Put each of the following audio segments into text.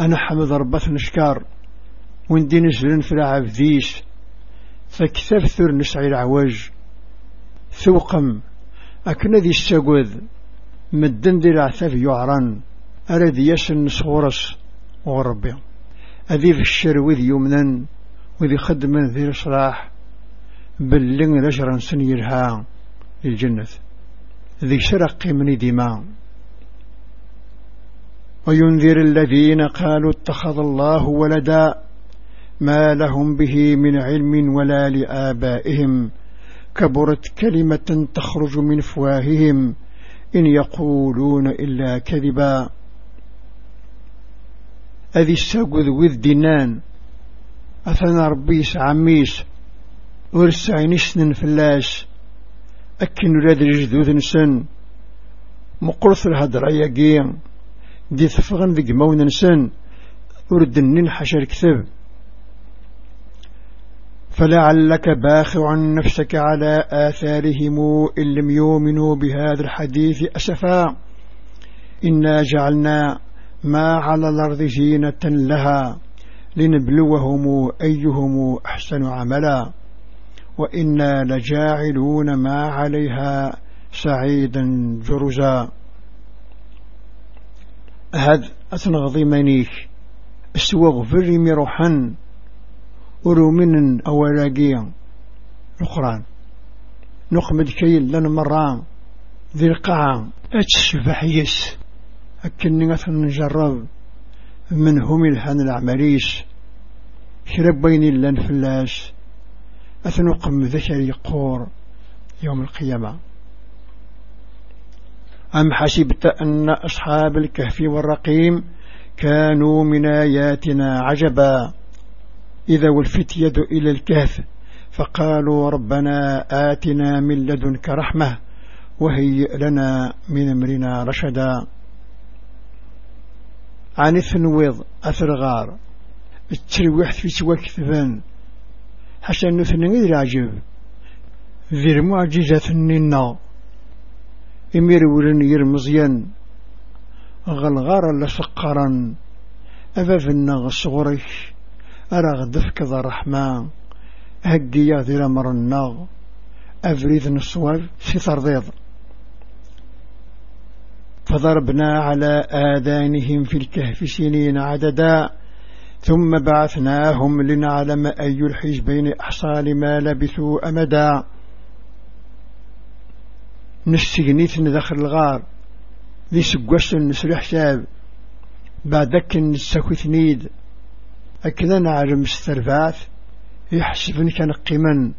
أنا حمد ربط نشكار وندي نزلن في العبديس فكثر نسعي العواج ثوقم أكن ذي الساقوذ مدن ذي العثاف يعران. أرد يسن صورس وربي أذي في الشر وذي يمنا وذي خدما ذي الصلاح بلن رجرا سنيرها للجنة. ذي شرق من دماء. وينذر الذين قالوا اتخذ الله ولدا ما لهم به من علم ولا لآبائهم كبرت كلمة تخرج من فواههم إن يقولون إلا كذبا. أذي الساقذ وذ دنان أثنى ربيس عميس ورسعين سنن فلاس أكن ولاد الجدود نسن مقرث الهدر يقين. دي ثفغن ذي قمون نسن وردنين حشر الكتب فلعلك باخع نفسك على آثارهم إن لم يؤمنوا بهذا الحديث أسفا. إنا جعلنا ما على الأرض زينة لها لنبلوهم أيهم أحسن عملا. وإنا لجاعلون ما عليها سعيدا جرزا. هذا أتنغضي منيك السوغ فري مروحا ورو من أولاقيا القرآن نخمد كيل لنا مران. ذي القاعة أتشبح يس أكني مثلا نجرب من هم الحان العمريس. شرب بين لن فلاس. أثنقم ذكر يقور يوم القيامة. أم حسبت أن أصحاب الكهف والرقيم كانوا من آياتنا عجبا؟ إذا والفتية إلى الكهف فقالوا ربنا آتنا من لدنك رحمة وهيئ لنا من أمرنا رشدا. عن الثنويض أثر غار الترويح في سوى كثبان حسن نثنين العجب ذي المعجزة الننا إمير ولن يرمزيا غلغارا لسقرا أفافنا صغرك أرى غدفك ذا رحمة هقيا ذي لمر الناغ. أفريد نصوال في ترضيض فضربنا على آذانهم في الكهف سنين عددا. ثم بعثناهم لنعلم أي الحزبين أحصى لما لبثوا أمدا. نستغنيت ندخل الغار. ذي سقوس نسر حساب بعدك نسكو ثنيد أكذا نعلم استرفاث يحسبن كان قيما.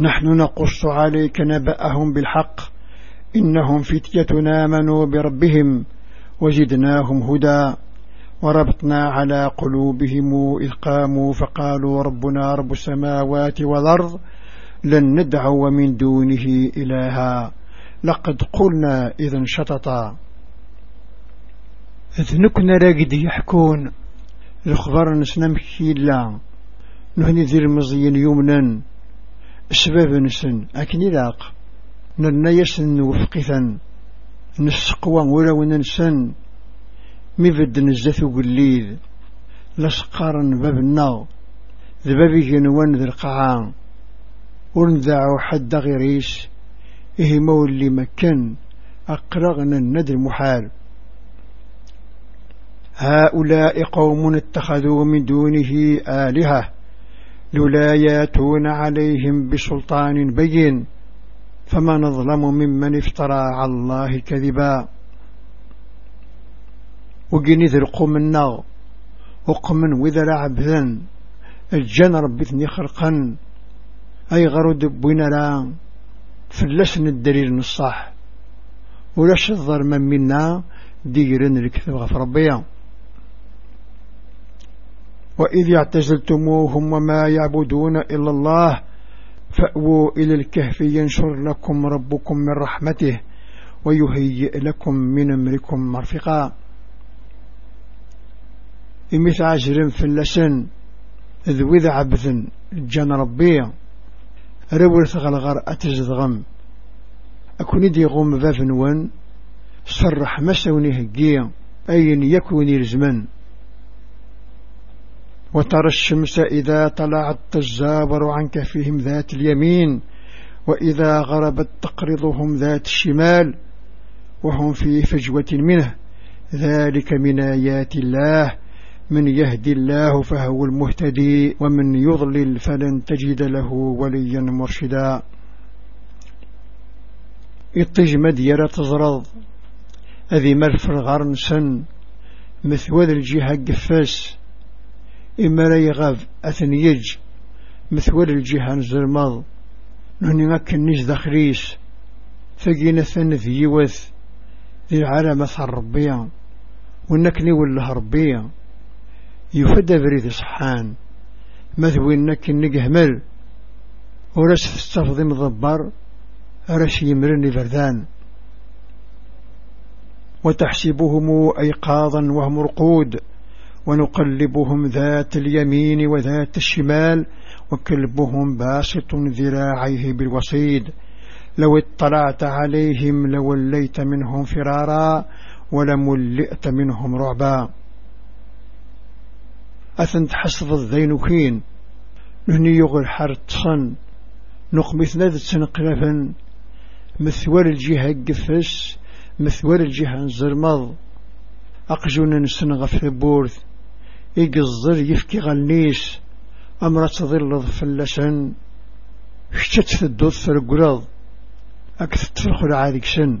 نحن نقص عليك نبأهم بالحق. إنهم فتية آمنوا بربهم. وزدناهم هدى. وربطنا على قلوبهم إذ قاموا فقالوا ربنا رب السماوات والأرض. لن ندعو من دونه إلها. لقد قلنا إذا شططا. ذنكنا راقد يحكون. الخبر نسنمكي لا. نهني ذي المزيين يومنا أسباب نسن. أكني لاق نرنا يسن وفقثا نسقوا ولو ننسن مفد نزث قليل لسقارا باب النار ذبابي جنوان ذي القاعان ونذاعوا حد غيريس إيه مولي مكان أقرغنا الند المحال هؤلاء قوم اتخذوا من دونه آلهة لولا ياتون عليهم بسلطان بين فما نظلم ممن افترى على الله كذبا. وقني ذرقوا منا وقمن وذر عبدا الجن ربثني خرقا. أي غرو دبوين لا فلسن الدليل الصح. ولاش الظلم منا؟ ديرن الكتب غف ربيا وإذ اعتزلتموهم وما يعبدون إلا الله فأووا إلى الكهف ينشر لكم ربكم من رحمته ويهيئ لكم من أمركم مرفقا. إمث عجر في اللسن ذوذ عبث جان ربي. رورث غلغر أتزدغم أكون دي غوم بافنوان صرح مسوني هجيا. أين يكون الزمن وترى الشمس إذا طلعت تجابر عن كفهم ذات اليمين. وإذا غربت تقرضهم ذات الشمال. وهم في فجوة منه. ذلك من آيات الله. من يهدي الله فهو المهتدي ومن يضلل فلن تجد له وليا مرشدا. اطج مديرة تزرض أذي مرفر غرنسن مثوذ الجهة قفاس. إما لا يغاف أثنيج مثوذ الجهة نزرمض. نهني مكن دخريس ثقينا ثنث يوث ذي العالم أثر ربيا ونكني وله ربيا يفدى بريد صحان. مثوي نك نقهمل ورس تستفضي مضبر. رش يمرني فردان. وتحسبهم أيقاظا وهم رقود. ونقلبهم ذات اليمين وذات الشمال. وكلبهم باسط ذراعيه بالوصيد. لو اطلعت عليهم لوليت منهم فرارا. ولملئت منهم رعبا. أثن تحسب الذينكين نهني يغل حرتصن نقمث نذت سنقلفا مثوال الجهة قفس. مثوال الجهة زرمض أقجون نسنغ في البورث إقزر يفكي غلنيس أمرة ظل فلسن شتت الدوث فرقرض أكثت فرخل عادك سن.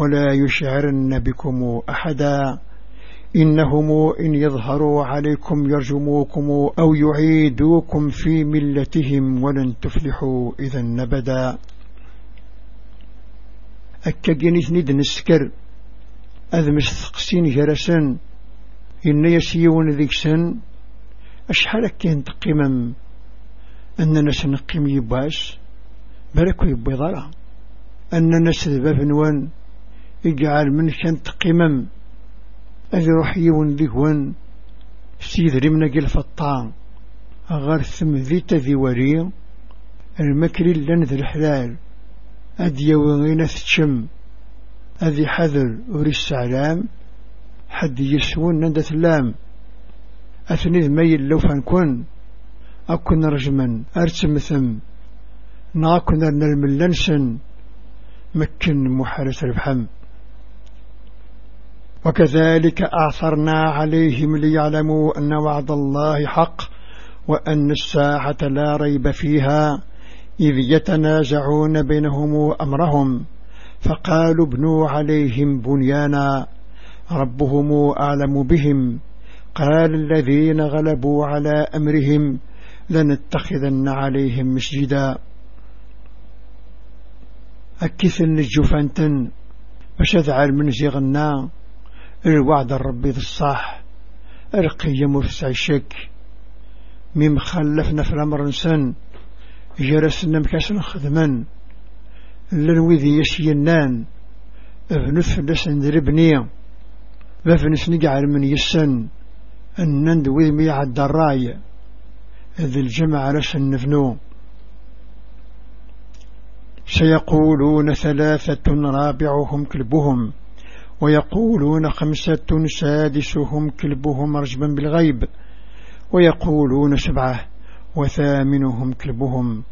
ولا يشعرن بكم أحدا. إنهم إن يظهروا عليكم يرجموكم أو يعيدوكم في ملتهم ولن تفلحوا إذا نبدا أكا جنيت ند نسكر. أذمس ثقسين جرسا إن يسيون ذيكسن أشحال كان تقيمم؟ أننا سنقيم يباس. بلكو يبضرا. أننا سذباب نوان. يجعل من روح يون ذيكوان سيد رمنا قل فطان أغار ثم ذي تذي وري. المكري لن ذي الحلال. وغينا تشم أذي حذر وري السعلام حد يسون نند ثلام أثني ذميل لو فانكون. أكون رجما أرسم ثم ناكن الملنسن مكن محارس ربحم. وكذلك أعثرنا عليهم ليعلموا أن وعد الله حق وأن الساعة لا ريب فيها إذ يتنازعون بينهم أمرهم. فقالوا ابنوا عليهم بنيانا ربهم أعلم بهم. قال الذين غلبوا على أمرهم لنتخذن عليهم مسجدا. أكثن الجفنتن باش من زيغنا الوعد الربي ذي الصح القية مرسع شك. ميم خلفنا في الأمر نسن. جرسنا مكاسنا خدما لنوذي يسينان ابنث لسن دربني بفنس نقعر من يسن. النند وذي ميع الدراي. ذي الجمع لسن نفنو. سيقولون ثلاثة رابعهم كلبهم. ويقولون خمسة سادسهم كلبهم رجبا بالغيب ويقولون سبعة وثامنهم كلبهم.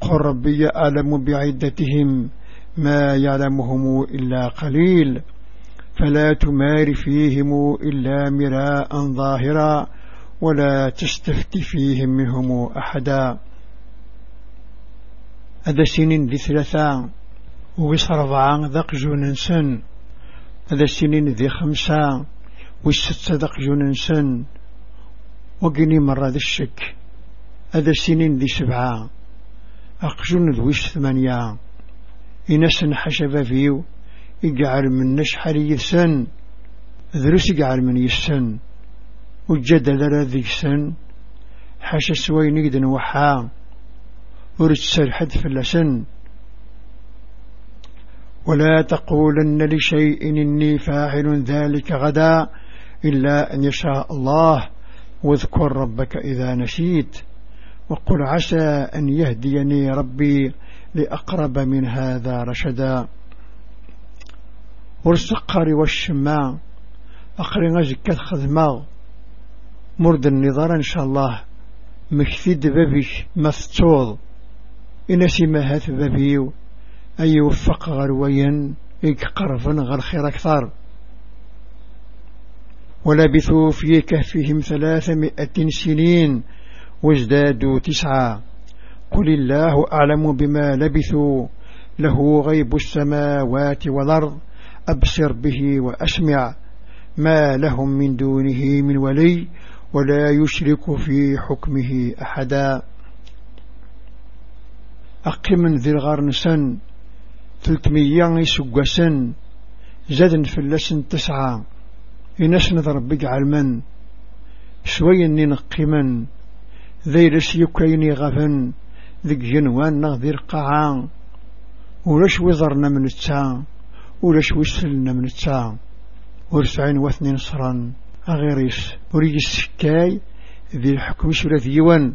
قل ربي أعلم بعدتهم ما يعلمهم إلا قليل فلا تمار فيهم إلا مراء ظاهرا ولا تستفت فيهم منهم أحدا. هذا سنين ذي ثلاثة. ويس ربعة ذاق جوننسن هذا سنين ذي خمسة ويس ذاق جوننسن وقني مرة ذي الشك. هذا سنين ذي سبعة أقجون ذويش ثمانية. إنسن حشب فيو يقعر من نشحر يسن ذرس يقعر من يسن وجدل ذي سن. حاشا سوي نقدن وحا ورد حد في اللسن ولا تقولن لشيء إني فاعل ذلك غدا إلا أن يشاء الله. واذكر ربك إذا نسيت وقل عسى أن يهديني ربي لأقرب من هذا رشدا. ورسقاري والشماء أقرن زكاة خذماغ مرد النظار إن شاء الله. مكثيد بابك مفتوض إن سماهات بابيو أي يوفق غرويا يقرفن غير خير أكثر. ولبثوا في كهفهم ثلاثمائة سنين وازدادوا تسعة. قل الله أعلم بما لبثوا له غيب السماوات والأرض. أبصر به وأسمع. ما لهم من دونه من ولي ولا يشرك في حكمه أحدا. أقم ذي الغرنسن ثلتمية سن زاد في اللسن تسعة. إنسن ربك علما شوية نقيما ذي لس يكيني غفن ذك جنوان نغذي القاعة ولش وزرنا من التسعة ولش وسلنا من التسعة ورسعين واثنين صرا أغيريس وريج السكاي ذي الحكم شرة ديوان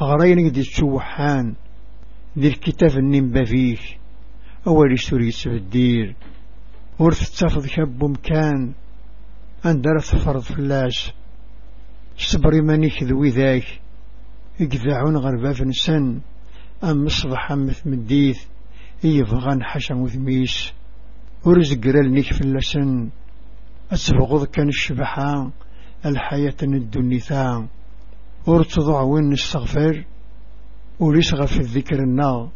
غرين دي السوحان ذي الكتاب النمبا فيه أول سوري سبدير ورث تفض كب مكان أندر فرض فلاش صبري مانيك ذوي ذاك اقذعون غرباف نسن أم مصبح أمث مديث يبغى حشا وذميس ورزق رالنيك في اللسن أسبغض كان الشبحة الحياة الدنيثا ورتضع وين نستغفر ورسغ في الذكر النار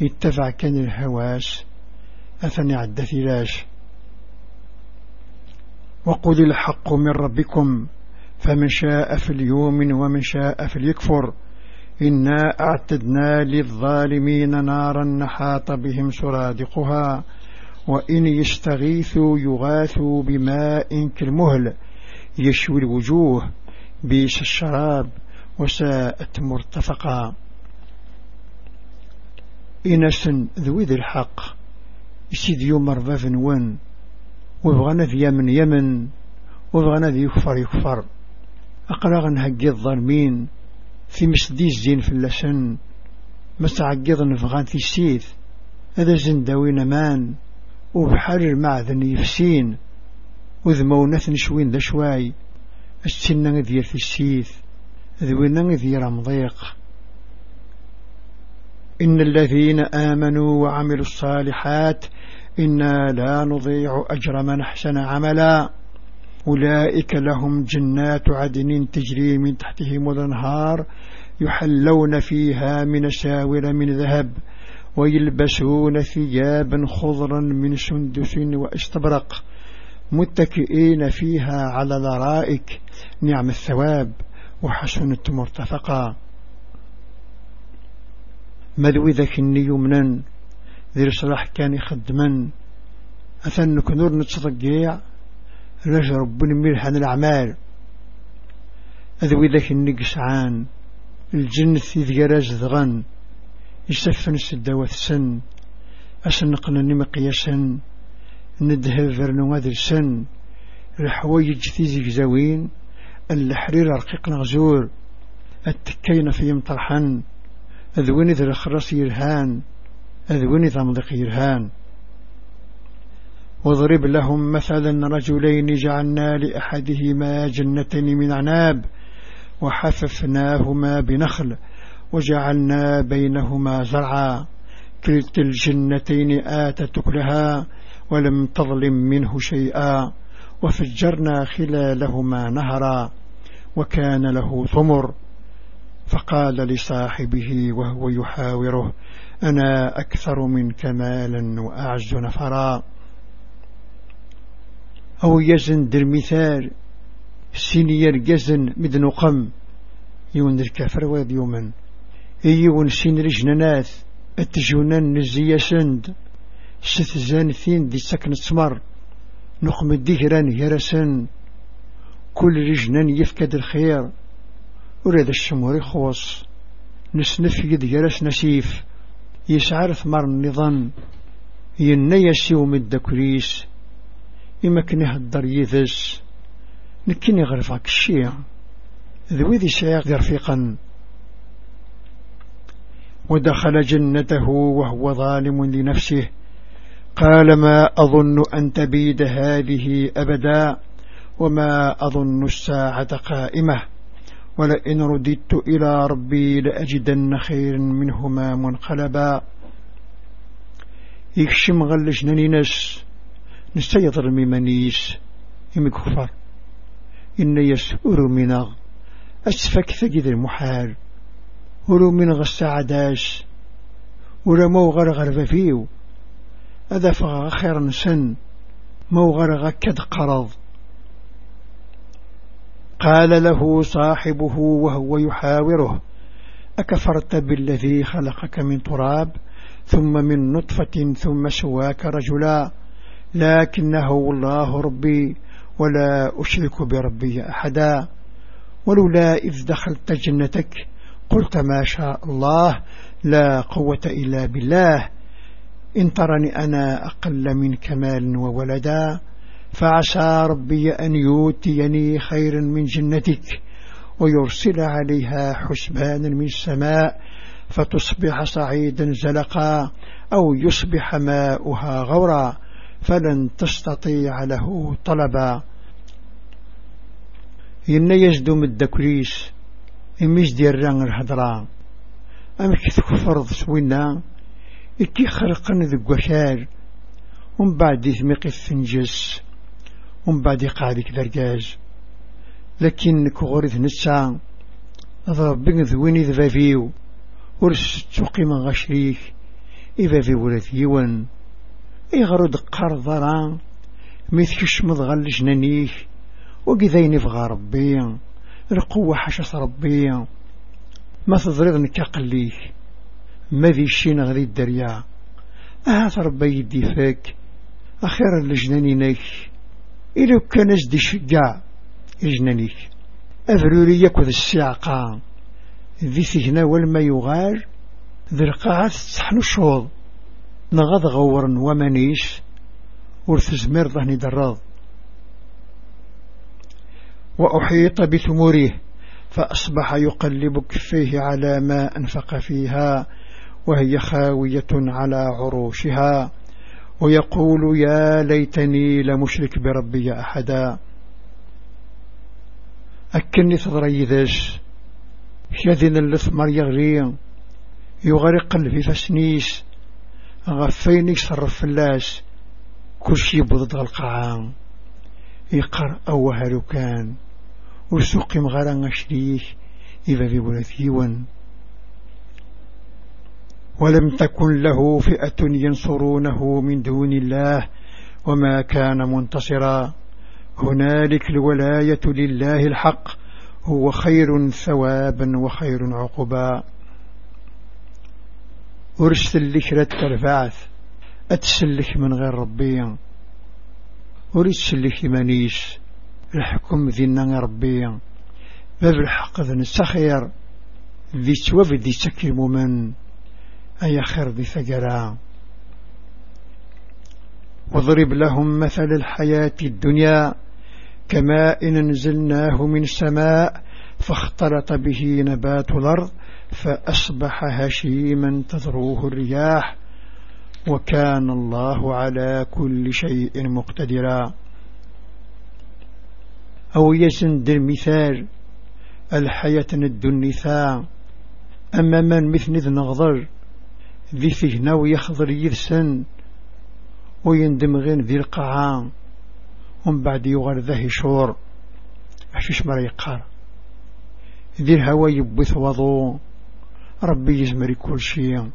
يتبع كان الهواس أثني عد ثلاش وقل الحق من ربكم فمن شاء فليؤمن ومن شاء فليكفر. إنا أعتدنا للظالمين نارا نحاط بهم سرادقها وإن يستغيثوا يغاثوا بماء كالمهل يشوي الوجوه. بيس الشراب وساءت مرتفقا. إنسا ذوي ذي الحق يسيد يوم رباف ون وبغانا ذي يمن يمن وبغانا ذي يكفر يكفر. أقرأ نهجي الظالمين في مسدي الزين في اللسن مستعقض نفغان في السيث. هذا زندوين مان وبحر المعذن يفسين وذمونث نشوين ذا شواي. السنة ذير في السيث ذوينا ذير مضيق إن الذين آمنوا وعملوا الصالحات إنا لا نضيع أجر من أحسن عملا. أولئك لهم جنات عدن تجري من تحتهم الأنهار يحلون فيها من ساور من ذهب ويلبسون ثيابا خضرا من سندس وأستبرق. متكئين فيها على الارائك نعم الثواب وحسنت مرتفقا. مذوي ذاك النيومنا ذي صلاح كان يخدما أثنك نور نتصدقيع لاش ربنا ملحن الأعمال. أذوي ذاك النقسعان الجنة ذيراج ذغن. يسفن السدوات السن أسنقنا نمقياسا ندهب فرنو هذا السن الحوايج تيزيك زوين الحرير رقيق نغزور التكين في مطرحا أذوين ذا الخرس يرهان أذوين ذا مضيق يرهان. واضرب لهم مثلا رجلين جعلنا لأحدهما جنتين من عناب وحففناهما بنخل وجعلنا بينهما زرعا. كلت الجنتين آتت كلها ولم تظلم منه شيئا وفجرنا خلالهما نهرا وكان له ثمر. فقال لصاحبه وهو يحاوره أنا أكثر منك مالا وأعز نفرا. أو يزن در مثال سينير جزن مدن قم يون الكفر وذ يومن. يون سين رجنانات التجونان نزية سند. ستزان ثين دي سكن تمر نقم الدهران هرسن. كل رجنان يفكد الخير. وريد الشمور يخوص. نسنف يد يرس نسيف. يسعر ثمر النظام ينا يسيو مد كريس. إما كنه الدر يذس. نكني غرفك الشيع. ذوي ذي سياق رفيقا ودخل جنته وهو ظالم لنفسه. قال ما أظن أن تبيد هذه أبدا وما أظن الساعة قائمة. ولئن رددت إلى ربي لأجدن خير منهما منقلبا. يكشم غلش ننينس نستيطر ميمانيس يمكفر إن يسؤر من أسفك ثقيد المحال. ولو من غسعداش ولا مو غرغر ففيو. هذا فغ خير سن مو غرغ كد قرض قال له صاحبه وهو يحاوره أكفرت بالذي خلقك من تراب ثم من نطفة ثم سواك رجلا لكنه الله ربي ولا أشرك بربي أحدا. ولولا إذ دخلت جنتك قلت ما شاء الله لا قوة إلا بالله. إن ترني أنا أقل منك مال وولدا فعسى ربي أن يوتيني خيرا من جنتك ويرسل عليها حسبانا من السماء فتصبح صعيدا زلقا أو يصبح ماؤها غورا فلن تستطيع له طلبا. إن يجدو مدكريس إميش ديال ران الهضرة أمك تكفرض سوينا؟ إكي خلقن ذو وشار ومن بعد يثمق الثنجس ومن بعد يقعدك درجاج لكن كغورث نسا ضربين ذويني ذبافيو ورس من غشريك إذا في ولد يوان إغرد قرضران ميثكش مضغل جنانيك وقذين يفغى ربي القوة حشس ربي. ما تضرغني كقليك ما ذي الشين غذي الدريا أهات ربي يدي فاك. أخيرا لجنانينك إلو كان أجدي شقاع إجنانيك أفروريك وذي السياقا ذي سجنا والما يغار. ذي القاعات تحنو الشوض نغض غورا ومنيش ورثزمير ظهني دراض وأحيط بثمره. فأصبح يقلب كفيه على ما أنفق فيها. وهي خاوية على عروشها ويقول يا ليتني لمشرك بربي أحدا. أكني تضري ذاش شذن اللثمر يغري يغرق في فسنيس غفيني صرف فلاس كل شي بضد القاعة يقر أوهر كان وسوق مغارا شريك إذا في ولثيون ولم تكن له فئة ينصرونه من دون الله وما كان منتصرا. هنالك الولاية لله الحق هو خير ثوابا وخير عقبا. أرسل لك رد البعث أتسلك من غير ربي. أرسل لك منيس الحكم ذينا ربي. باب الحق ذن السخير ذي سوف ذي سكيم من أي ذي ثقرا واضرب لهم مثل الحياة الدنيا كماء نزلناه من السماء فاختلط به نبات الأرض فأصبح هشيما تذروه الرياح وكان الله على كل شيء مقتدرا. أو يسند المثال الحياة الدنثاء أما من مثل ذي نغضر ذي فيهنا ويخضر يذسن ويندم غين ذي القاعة ومن بعد يغر ذا شور. أشيش مرا يقار. ذي الهوى يبث وضو. ربي يزمري كل شيء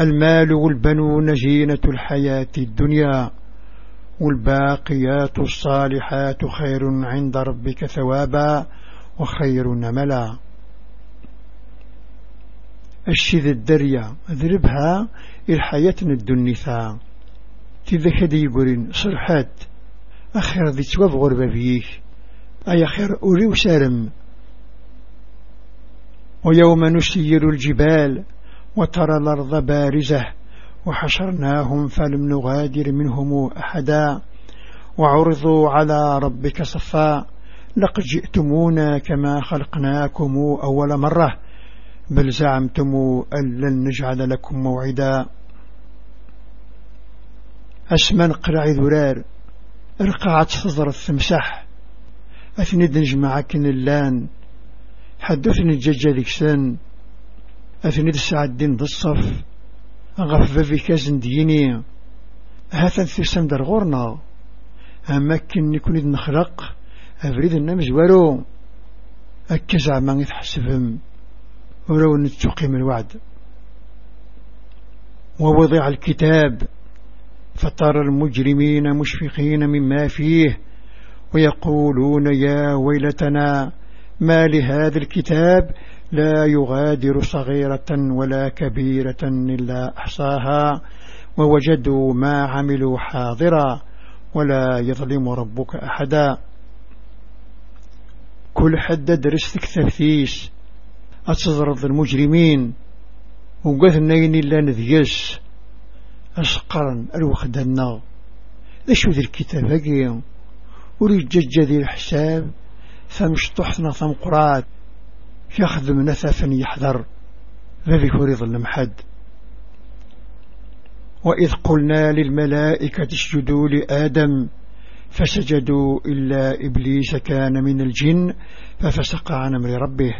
المال والبنون زينة الحياة الدنيا. والباقيات الصالحات خير عند ربك ثوابا وخير نملا الشذ الدريا ذربها الحياة الدنيثا تذا كدي يقولين صرحات أخير ذي تواب غربة فيك أي خير أولي وسارم ويوم نسير الجبال وترى الأرض بارزة وحشرناهم فلم نغادر منهم أحدا. وعرضوا على ربك صفا لقد جئتمونا كما خلقناكم أول مرة. بل زعمتم أن لن نجعل لكم موعدا. أسمن قرع ذرار رقعت تضرب تمسح أثني دنجمع كن اللان حدثني الججة ذيك سن. أثني الساعة الدين بالصف غف بابي كازن ديني. هاثا ثيسان در غورنا. أما كن يكون نخلق أفريد النمز ورو أكزع ما يتحسبهم ولو نتقيم الوعد. ووضع الكتاب فترى المجرمين مشفقين مما فيه ويقولون يا ويلتنا ما لهذا الكتاب؟ لا يغادر صغيرة ولا كبيرة إلا أحصاها. ووجدوا ما عملوا حاضرا ولا يظلم ربك أحدا. كل حد درستك تفتيش أتزرد المجرمين. وقث النين إلا نذيس أسقرا الوخدنا لشو ذي الكتاب هكي وريد ججة ذي الحساب. ثمشطحنا ثم قرات يخدم نثفا يحذر. ذلك يريد المحد. وإذ قلنا للملائكة اسجدوا لآدم فسجدوا إلا إبليس كان من الجن ففسق عن أمر ربه.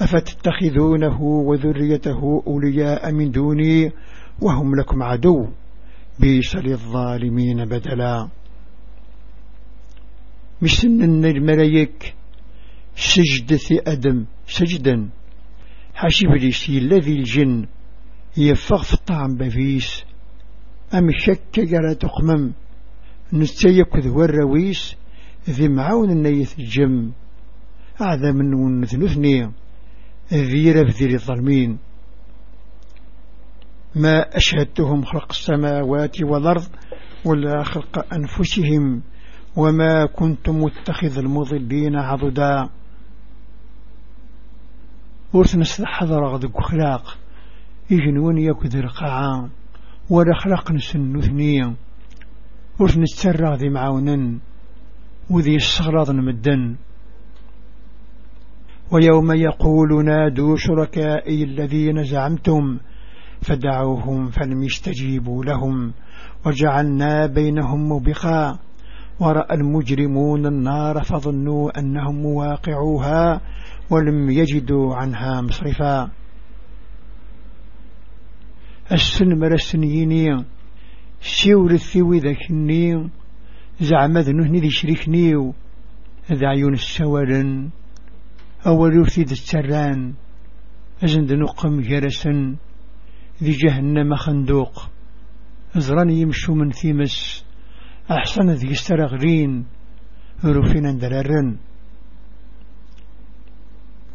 أفتتخذونه وذريته أولياء من دوني وهم لكم عدو. بيس للظالمين بدلا. مسن الملايك سجدة أدم سجدا. حاشي بليسي الذي الجن. يفغ في الطعم بفيس. أم شك جرى تقمم ذو الرويس ذي معاون النيث الجم. أعظم من ونثنثني ذير بذير الظلمين ما أشهدتهم خلق السماوات والأرض ولا خلق أنفسهم وما كنت متخذ المضلين عضدا. ورث نستحضر غدق خلاق يجنون يكد القاعة ولا خلاق نسن ثنية ورث نسترى ذي معاونا وذي الصغراض نمدن. ويوم يقول نادوا شركائي الذين زعمتم فدعوهم فلم يستجيبوا لهم وجعلنا بينهم مبقا. ورأى المجرمون النار فظنوا أنهم مواقعوها ولم يجدوا عنها مصرفا. السن مرسنيني سيور الثوي ذاكني زعم ذنهني ذي شريكني ذا عيون السوالن أول يرثي السران. أزند نقم جرسا ذي جهنم خندوق. زراني يمشو من ثيمس. أحسن ذي استرغرين روفين دررن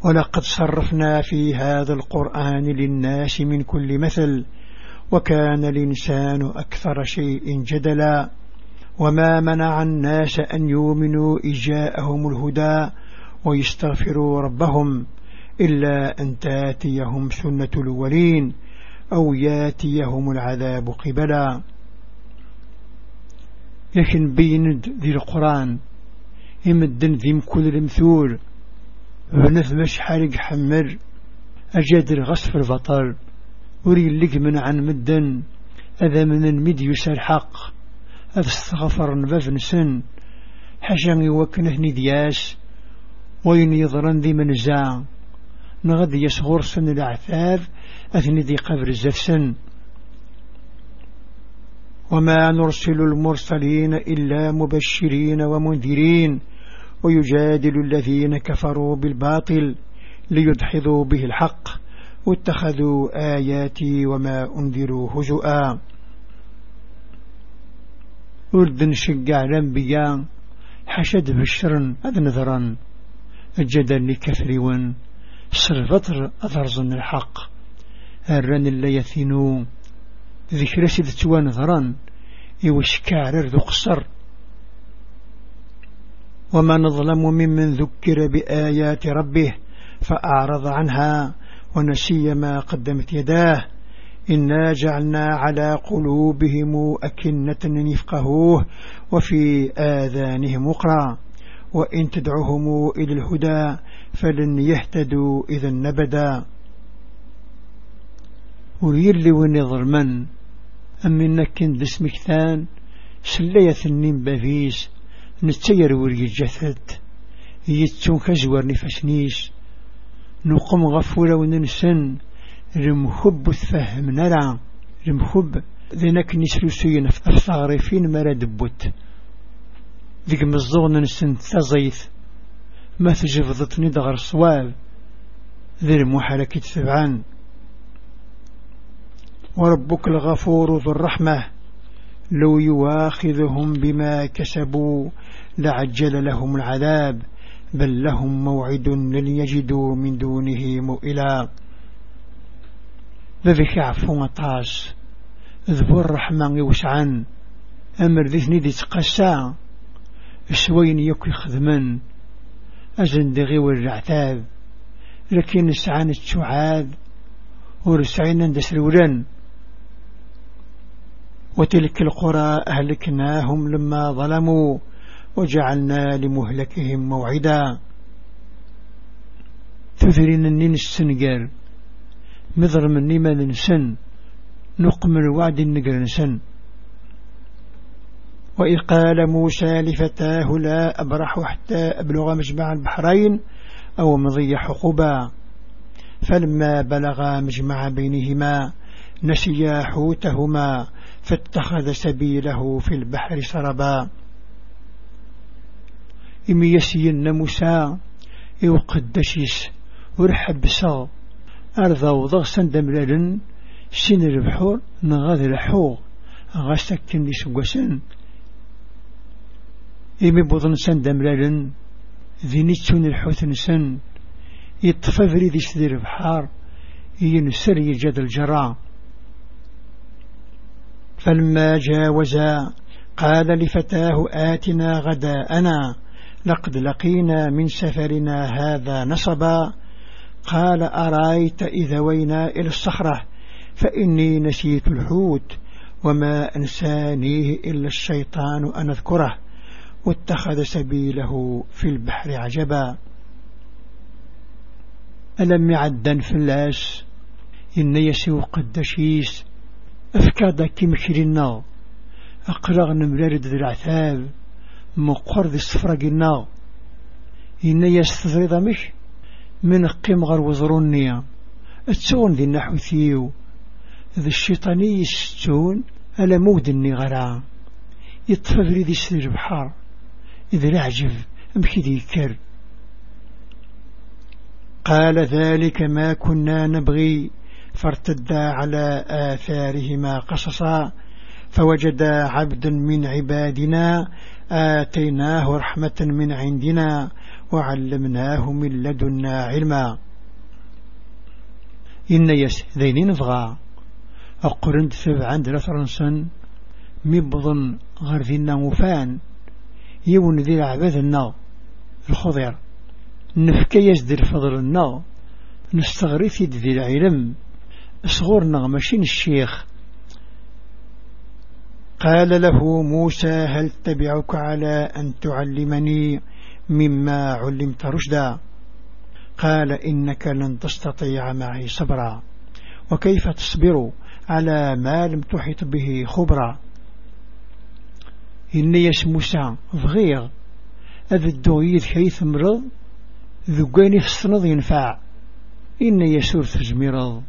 ولقد صرفنا في هذا القرآن للناس من كل مثل. وكان الإنسان أكثر شيء جدلا. وما منع الناس أن يؤمنوا إجاءهم الهدى. ويستغفروا ربهم إلا أن تاتيهم سنة الأولين أو ياتيهم العذاب قبلا. لكن بيند ذي القرآن يمدن ذي كل المثول بنث مش حارق حمر أجادر غصف البطل وري اللق من عن مدن هذا من المد يسال الحق هذا استغفر نباف نسن حاجة يوكنه ندياس وين يضرن ذي من زا نغد يصغر سن العثاذ أثني ذي قبر الزفسن وما نرسل المرسلين إلا مبشرين ومنذرين ويجادل الذين كفروا بالباطل ليدحضوا به الحق واتخذوا آياتي وما أنذروا هزؤا. ورد نشقع الأنبياء حشد بشرا أذ نذرا الجدل لكفرون صرفطر أثرزن الحق. أرن اللي يثينو ذكر سيد توان ذران يوشكار ذو قصر. وما نظلم ممن ذكر بآيات ربه فأعرض عنها ونسي ما قدمت يداه. إنا جعلنا على قلوبهم أكنة يفقهوه وفي آذانهم وقرا. وإن تدعهم إلى الهدى فلن يهتدوا إذا نبدا. ويرلي ونظلمن أم إنك دسمك ثان سلية النين بفيس نتير وري الجثد يتون كزور نفسنيش نقوم غفولة وننسن رمحب الفهم نرى. رمحب ذنك نسلسين أفصارفين مرا دبوت. ذيك مزون نسن تزيث ما تجفضتني دغر صواب ذي المحركة سبعان. وربك الغفور ذو الرحمة. لو يواخذهم بما كسبوا لعجل لهم العذاب. بل لهم موعد لن يجدوا من دونه مؤلا. ذلك عفو مطاس. ذبو الرحمن يوسعا أمر ذي دي تقسى سوين يكو يخدمن أزندغي والرعتاب لكن سعان التعاد ورسعين دس الولن. وتلك القرى أهلكناهم لما ظلموا وجعلنا لمهلكهم موعدا. تثرين النين السنقر مذر من نيما نسن نقمل وعد النقر نسن. وإذ قال موسى لفتاه لا أبرح حتى أبلغ مجمع البحرين أو مضي حقبا. فلما بلغا مجمع بينهما نسيا حوتهما فاتخذ سبيله في البحر سربا. إمي يسين موسى يوقدشيس ورحب سا أرضا وضغ سندملالن سين البحور نغاذ الحوغ غاستكن إمي بوضن سندملالن ذينيتون الحوت نسن يطفى فريد يسدير البحار ينسر يجد الجرى. فلما جاوزا قال لفتاه آتنا غداءنا لقد لقينا من سفرنا هذا نصبا. قال أرأيت إذا وينا إلى الصخرة فإني نسيت الحوت وما أنسانيه إلا الشيطان أن أذكره. واتخذ سبيله في البحر عجبا. ألم يعدن فلاس إن يسوق قدشيس. أفكاد كمكرنا أقرغ نمرارد ذي العثاب. مقر ذي الصفرقنا إن يستثرض مش من قيم غر وزرونيا التون ذي النحو ثيو. ذي الشيطاني يستون. ألا مود غرا. يطفى ذي سر البحر إذا العجب أمشي ذي كر قال ذلك ما كنا نبغي فارتدا على آثارهما قصصا فوجدا عبدا من عبادنا آتيناه رحمة من عندنا وعلمناه من لدنا علما. إن يس ذين نفغى أقرند ثبعا درفرنسا مبضن غرذنا مفان. يون ذي العباد الخضر نفكي يزدر فضل النار نستغرث ذي العلم. صغورنا ماشين الشيخ. قال له موسى هل تبعك على أن تعلمني مما علمت رشدا؟ قال إنك لن تستطيع معي صبرا وكيف تصبر على ما لم تحط به خبرا؟ إني يسموسا فغير هذا الدويد كيث مرض ذقاني في السنض ينفع. إني يسور تجميرض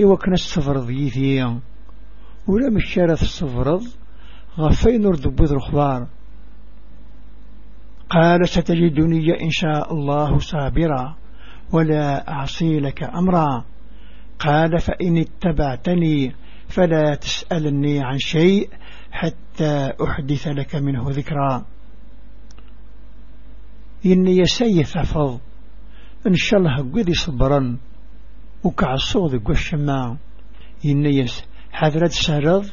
إوا كنا السفرض يثيا ولا مشارة السفرض غفين ورد بذ الخبار. قال ستجدني إن شاء الله صابرا ولا أعصي لك أمرا. قال فإن اتبعتني فلا تسألني عن شيء حتى أحدث لك منه ذكرا إني سيث أفض. إن شاء الله قد صبرا. وكعصوض قشما. إني حذرت سرض.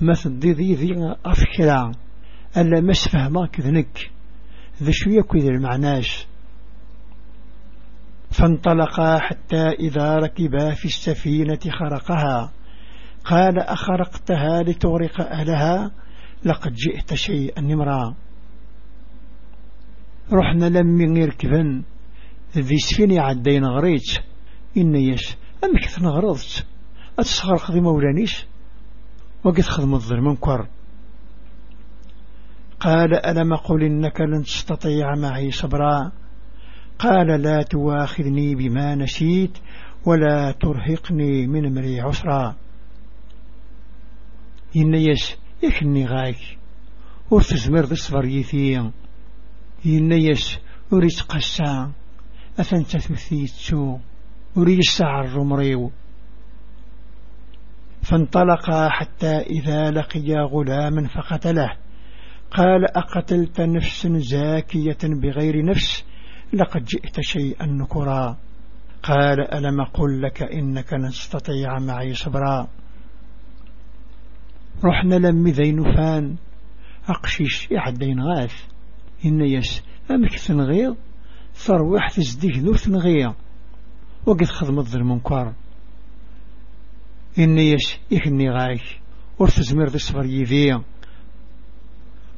ما تدي ذي ذي أفكرا ألا مسفه ما كذنك. ذا شوية كذا المعناش فانطلقا حتى إذا ركبا في السفينة خرقها. قال أخرقتها لتغرق أهلها لقد جئت شيئا نمرا. رحنا لم يركبن ذي سفيني عدين غريت إن يش أمك تنغرضت أتسخرق ذي مولانيش؟ وقد خدم الظلم كور قال ألم قل إنك لن تستطيع معي صبرا؟ قال لا تواخذني بما نسيت ولا ترهقني من أمري عسرا. إن يس يكني غايك. ورتزمر ذي صفريثي إن يس أريد قسا أثنت ثثيتو أريد الساعة الرمريو فانطلقا حتى إذا لقيا غلاما فقتله. قال أقتلت نفس زاكية بغير نفس؟ لقد جئت شيئا نكرا. قال ألم قل لك إنك لن تستطيع معي صبرا؟ رحنا لم ذين فان. أقشيش يعدين غاث. إن يس أمك ثنغيض ثروح تزديه ذو ثنغيا وقد خدم الظلم منكر. إن يس إهني غايش. ورتزمر ذي صبر يذيا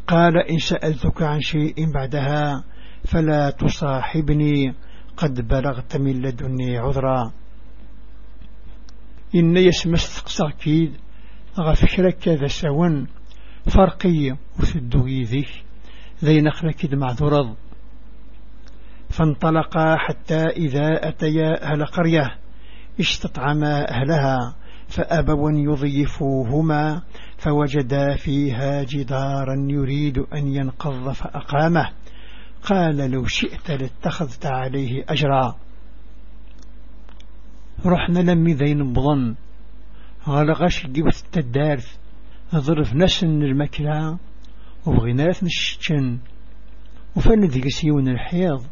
قال إن سألتك عن شيء بعدها فلا تصاحبني. قد بلغت من لدني عذرا. إن يسمى استقصاكيد غفكرك كذا سوان فرقية وثدو ذيك ذي نخلك معذرض فانطلقا حتى إذا أتيا أهل قرية استطعما أهلها فأبوا يضيفوهما فوجدا فيها جدارا يريد أن ينقض فأقامه. قال لو شئت لاتخذت عليه أجرا. رحنا لمي ذين بظن. غلغش جيوث التدارث ظرف نسن المكلا وبغيناث نشتشن وفن ذيك سيون الحيض.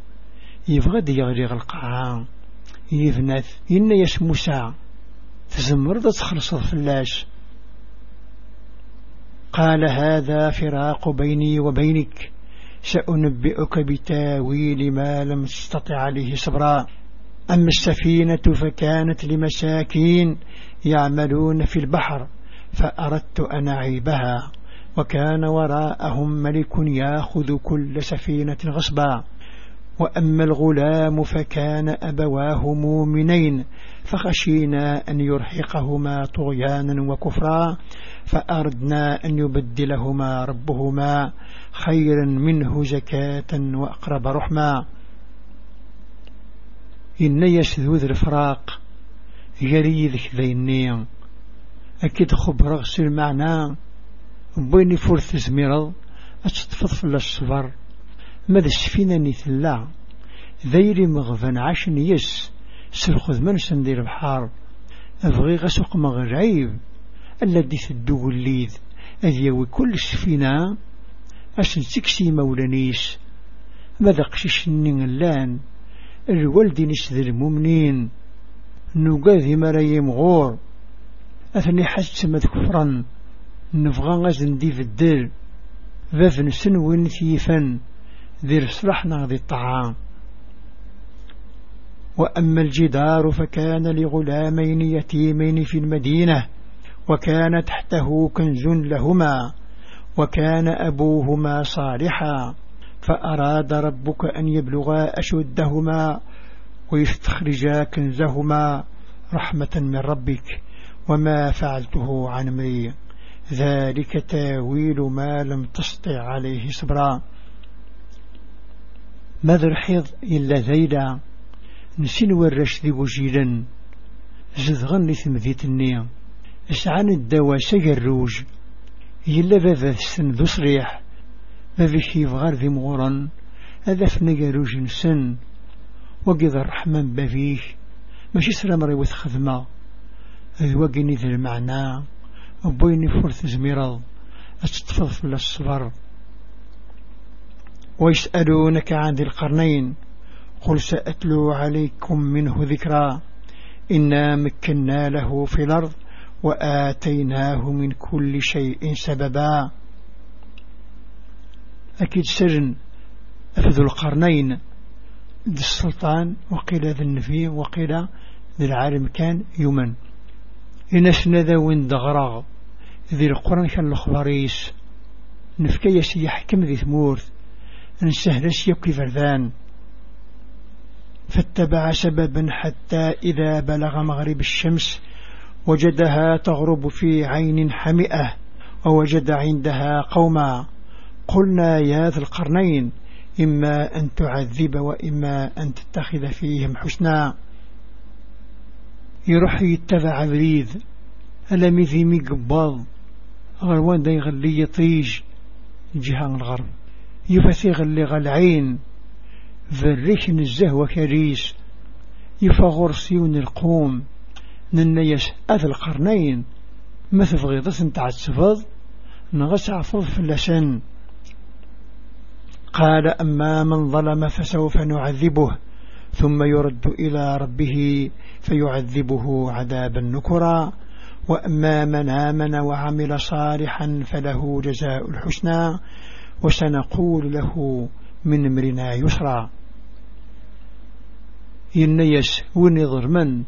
يبغى دي يغريغ القاعة يفنث. إن يسمو ساعة تزمر تخلص الفلاش قال هذا فراق بيني وبينك. سأنبئك بتاويل ما لم تستطع عليه صبرا. أما السفينة فكانت لمساكين. يعملون في البحر فأردت أن أعيبها وكان وراءهم ملك ياخذ كل سفينة غصبا. وأما الغلام فكان أبواه مؤمنين فخشينا أن يرهقهما طغيانا وكفرا فأردنا أن يبدلهما ربهما خيرا منه زكاة وأقرب رحما إن يسذوذ الفراق يريد ذيني أكيد خبر غسل المعنى. بيني فرث زميرض أتطفض في الصبر. ماذا السفينة نثلا ذيري مغفن عشن يس. سلخذ من سندير بحار. أبغي غسوق مغرعيب. الذي ثدو الليذ. أذيوي كل السفينة أسن تكسي مولانيس ماذا قشيش اللان الوالد نسذ المؤمنين. نقاذي مرايي مغور أثني حس مذكفرا نفغى غزن دي في الدل. ذاذ نسن وين ثيفا ذي رسلحنا ذي الطعام. وأما الجدار فكان لغلامين يتيمين في المدينة. وكان تحته كنز لهما. وكان أبوهما صالحا. فأراد ربك أن يبلغا أشدهما. ويستخرجا كنزهما رحمة من ربك وما فعلته عن مري ذلك تأويل ما لم تسطع عليه صبرا. ماذا الحيض إلا ذيلا نسين ورش ذي وجيلا زدغن لثمذيت النية اسعان الدواء سجروج يلا بذا السن ذو صريح. ما فيش يفغر ذي مغورا. هذا فنقروج نسن. وقضى الرحمن بفيه. ماشي سلام وث خدمة. ذي ذي المعنى. وبويني فرث زميرض أتطفض في الصبر ويسألونك عن ذي القرنين. قل سأتلو عليكم منه ذكرى إنا مكنا له في الأرض وآتيناه من كل شيء سببا. أكيد سجن أفذو القرنين. ذي السلطان وقيل ذي النبي وقيل ذي العالم كان يمن. إنسنا ذا وين دغرغ ذي القرآن كان الخباريس نفكي سيحكم ذي ثمورث. نسهل سيبكي فردان. فاتبع سببا حتى إذا بلغ مغرب الشمس وجدها تغرب في عين حمئة ووجد عندها قوما. قلنا يا ذا القرنين إما أن تعذب وإما أن تتخذ فيهم حسنا. يروح يتبع بريد ألم ذي مقبض غروان دي غلي يطيج. جهة الغرب. يفثي غلي غلعين. ذريك نزه وكريس. يفغر سيون القوم. ننيس أذ القرنين. ما تبغيضة تعتفض نغس عفض في اللسان قال أما من ظلم فسوف نعذبه ثم يرد إلى ربه فيعذبه عذابا نكرا. وأما من آمن وعمل صالحا فله جزاء الحسنى وسنقول له من أمرنا يسرا. ينيس ونظر من؟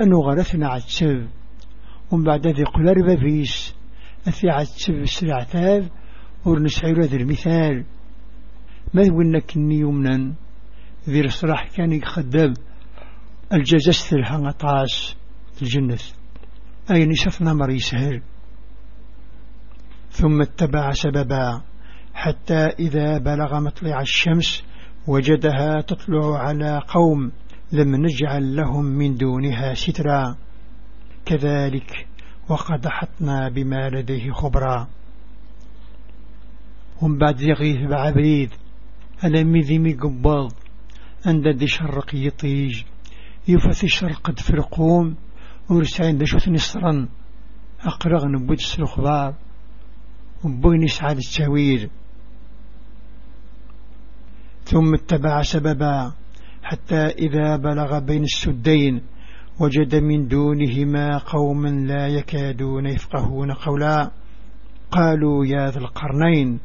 أنو غرثنا عتسب ومن بعد ذي قلر بفيس أثي عتسب السلعتاب ورنسعير ذي المثال. ما يقولنك إني يمنا ذي الصراح كان يخدم الجزست الهنطاس الجنة. أي نشفنا مري سهل ثم اتبع سببا حتى إذا بلغ مطلع الشمس وجدها تطلع على قوم لم نجعل لهم من دونها سترا. كذلك وقد حطنا بما لديه خبرا. هم بعد يغيث بعبريد ألم ذي قباض عند دي شرق يطيج يفث شرق فرقوم ورسعين دشوث نصرا أقرغ نبوت السلخبار وبوين سعاد التاويل ثم اتبع سببا حتى إذا بلغ بين السدين وجد من دونهما قوما لا يكادون يفقهون قولا. قالوا يا ذا القرنين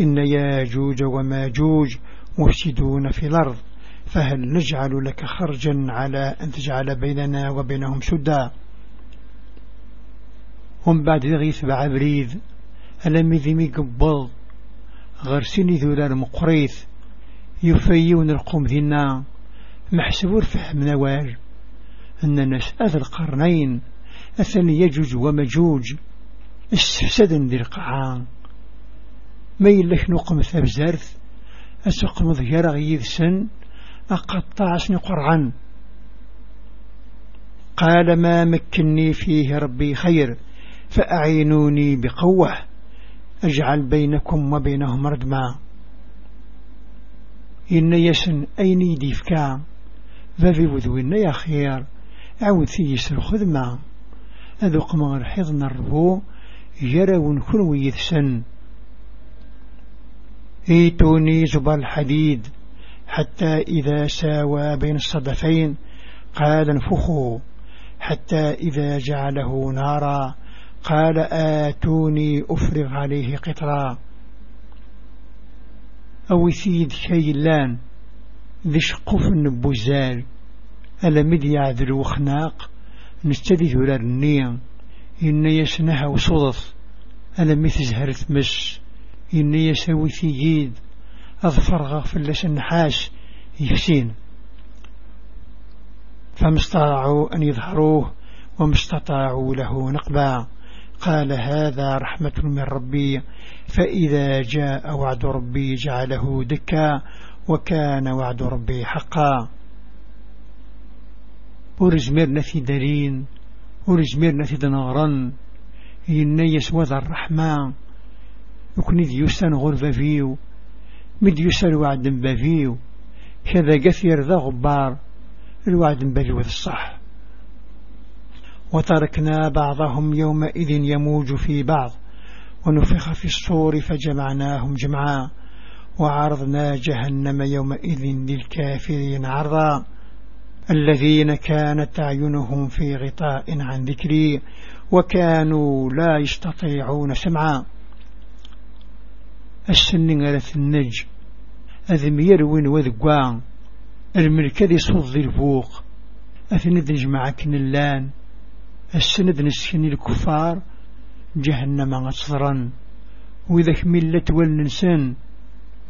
إن ياجوج وماجوج مفسدون في الأرض فهل نجعل لك خرجا على أن تجعل بيننا وبينهم سدا هم بعد يغيث بعبريد ألم ذمي قبض غرسني ذولا المقريث يفيون القوم ذنا محسبور فهم نوار أن نسأل القرنين أثن يجوج ومجوج استفسدا ذي القعان. ما يلك نقم أسق مظهر غيث سن أقطع قرعا قال ما مكني فيه ربي خير فأعينوني بقوة. أجعل بينكم وبينهم ردما. إن يسن أين يديفكا ففي بذوين يا خير عود يسر خذما. أذوق مغر حضن الربو يرون كل يثسن ايتوني زبر الحديد حتى إذا ساوى بين الصدفين. قال انفخوا حتى إذا جعله نارا. قال آتوني أفرغ عليه قطرا. أو سيد شيلان ذي شقف النبوزال ألا مد يعذر وخناق. نستدي ذرار النية إن يسنها وصدف. أنا مثل زهر ثمس إن يسوي ثيجيد أظفر غفلس النحاس يفسين فما أن يظهروه وما استطاعوا له نقبا. قال هذا رحمة من ربي فإذا جاء وعد ربي جعله دكا وكان وعد ربي حقا. ورزميرنا في دارين ورزميرنا في دنغرا ينيس وذا الرحمن. وكن ذي يسان غرفة فيو مد يسان وعد بفيو كذا قثير ذا غبار الوعد بفيو الصح. وتركنا بعضهم يومئذ يموج في بعض ونفخ في الصور فجمعناهم جمعا. وعرضنا جهنم يومئذ للكافرين عرضا. الذين كانت أعينهم في غطاء عن ذكري وكانوا لا يستطيعون سمعا. السن غلث النج. أذم يروين وذقوان الملكة صد الفوق. أثند نجمعك نلان. السند نسكن الكفار. جهنم أصدرا وإذا كملت والنسان.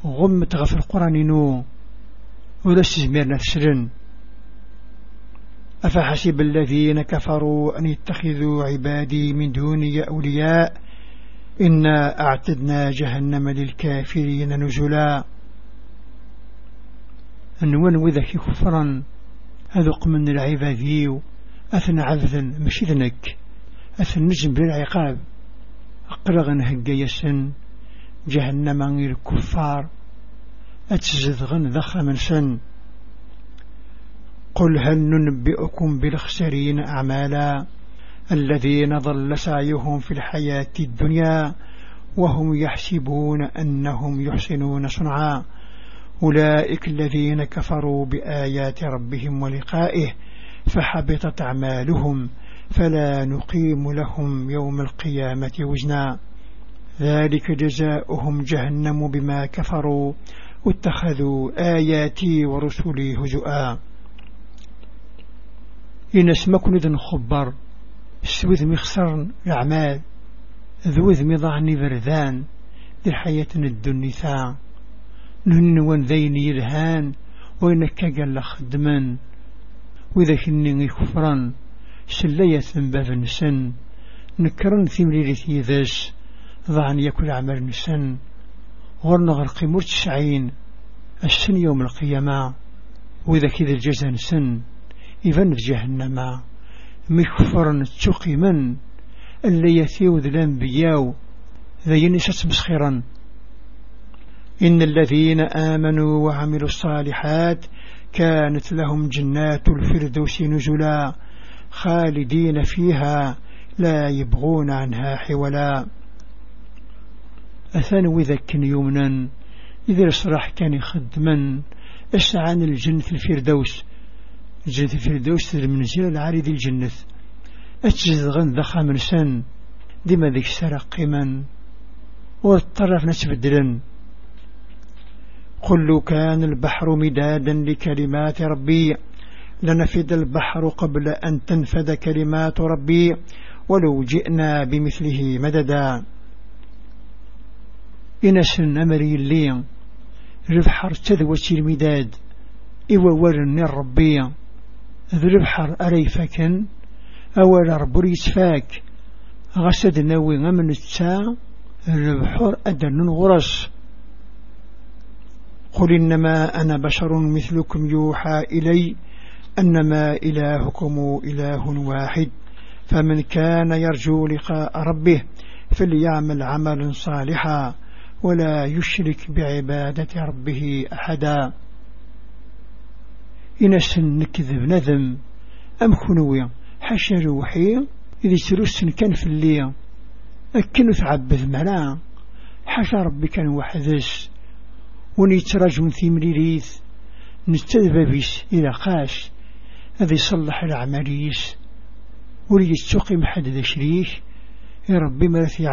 غمت غفر القرآن نو. ولا سزمير نفسرن أفحسب الذين كفروا أن يتخذوا عبادي من دوني أولياء؟ إنا أعتدنا جهنم للكافرين نزلا. أنوان وذك كفرا أذق من العبادي أثنى عبدا مش ذنك أثنى نجم بالعقاب أقرغن هقيسن جهنم الكفار أتزدغن ذخ من سن. قل هل ننبئكم بالخسرين أعمالا؟ الذين ضل سعيهم في الحياة الدنيا وهم يحسبون أنهم يحسنون صنعا. أولئك الذين كفروا بآيات ربهم ولقائه فحبطت أعمالهم فلا نقيم لهم يوم القيامة وزنا. ذلك جزاؤهم جهنم بما كفروا. واتخذوا آياتي ورسلي هزؤا. إن اسمكن إذن خبر. سوذ مخسر الأعمال ذوذ مضعني بردان ذي الحياة الدنيا نهن ذين يرهان وإنك قال خدما. وإذا كني كفرا سلية باب نسن نكرن ثمريرة يذاس ضعن يكل عمل نسن غرنا غرقي مرتسعين السن يوم القيامة. وإذا كذا الجزا نسن إذن في جهنم. مكفرا تقي من اللي يثيو ذي الأنبياء ذي نسات مسخرا إن الذين آمنوا وعملوا الصالحات كانت لهم جنات الفردوس نزلا خالدين فيها لا يبغون عنها حولا. أثنو ذك يمنا إذا صرح كان يخدما أسعان الجنة الفردوس الجنة الفردوس المنزل العالي ذي الجنة أتجذغن ذخا من سن ديما ذيك سرق قيما والطرف نتبدلا قل كان البحر مدادا لكلمات ربي لنفد البحر قبل أن تنفد كلمات ربي ولو جئنا بمثله مددا. إنس أمري اللي البحر تذوى المداد إوا ورن الربي. ذو البحر أريفكن أول ربري يسفاك غسد نوي غمن التساع البحر أدن غرس. قل إنما أنا بشر مثلكم يوحى إلي أنما إلهكم إله واحد. فمن كان يرجو لقاء ربه فليعمل عملا صالحا ولا يشرك بعبادة ربه أحدا. إن نكذب نذم أم خنوية؟ حاشا روحي إذا سروسن كان في الليل. أكنو تعبذ ملا. حاشا ربي كان وحدش ونيتراجم في مريريث نستذببيس إلى قاش هذا يصلح العمليس وليستقيم حد ذا شريك. يا ربي ما في